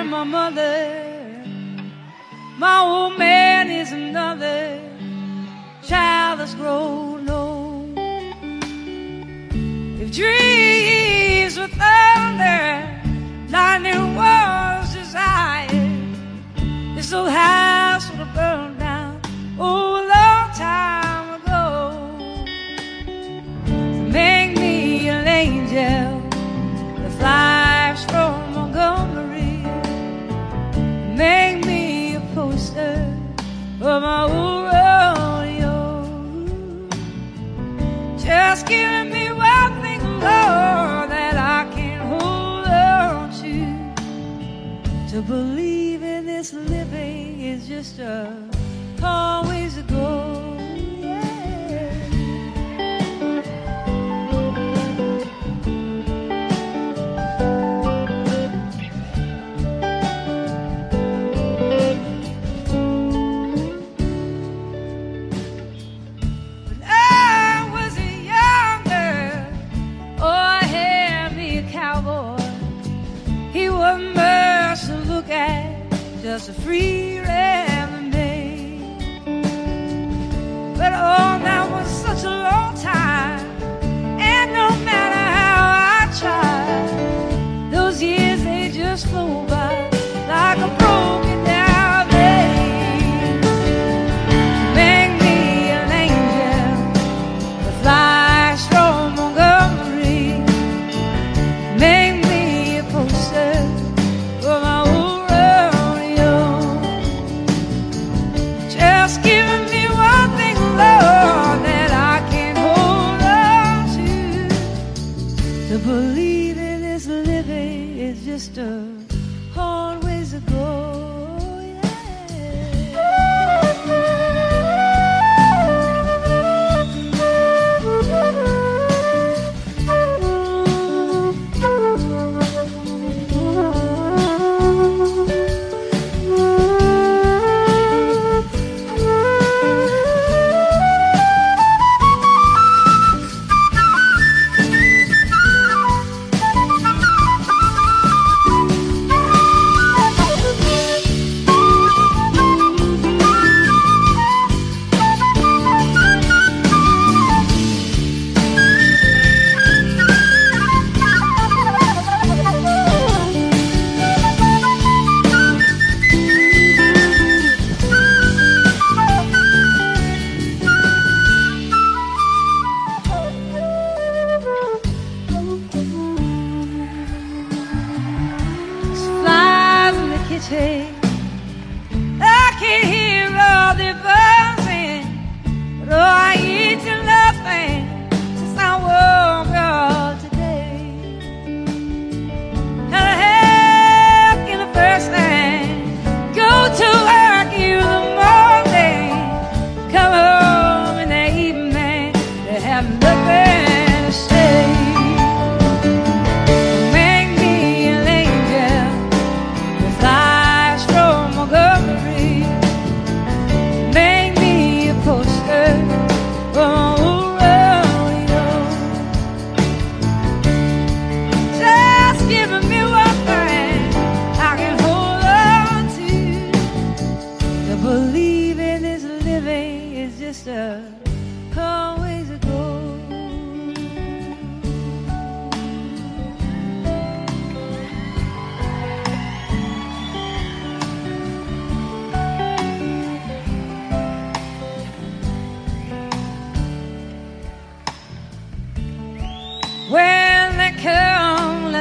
and my mother. My old man is another child that's grown old. If dreams were thunder, lightning was desire. It's so high. To believe in this living is just a call. Spirit.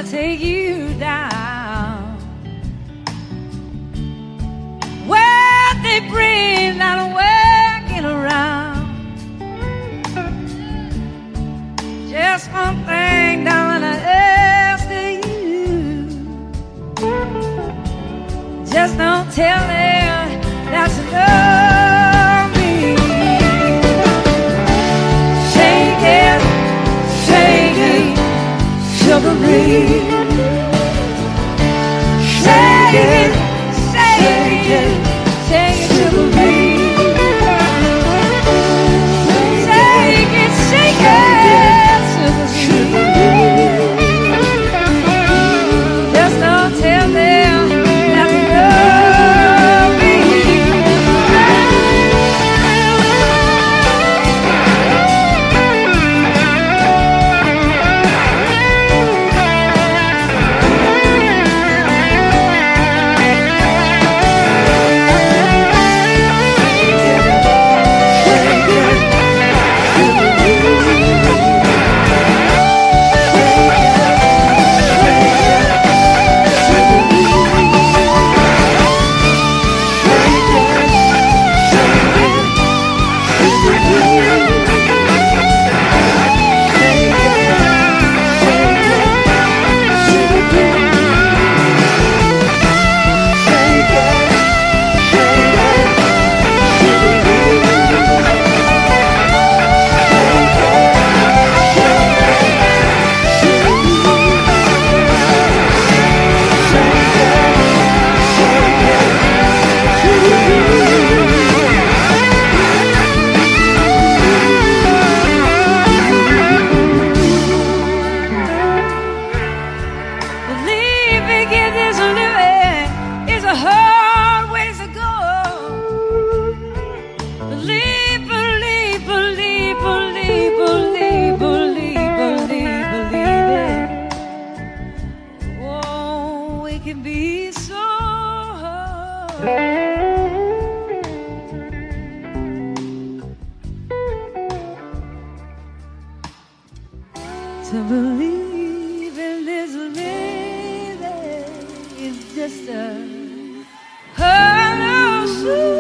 gonna take you down. Where they bring that be so hard. to believe in this living is just a hollow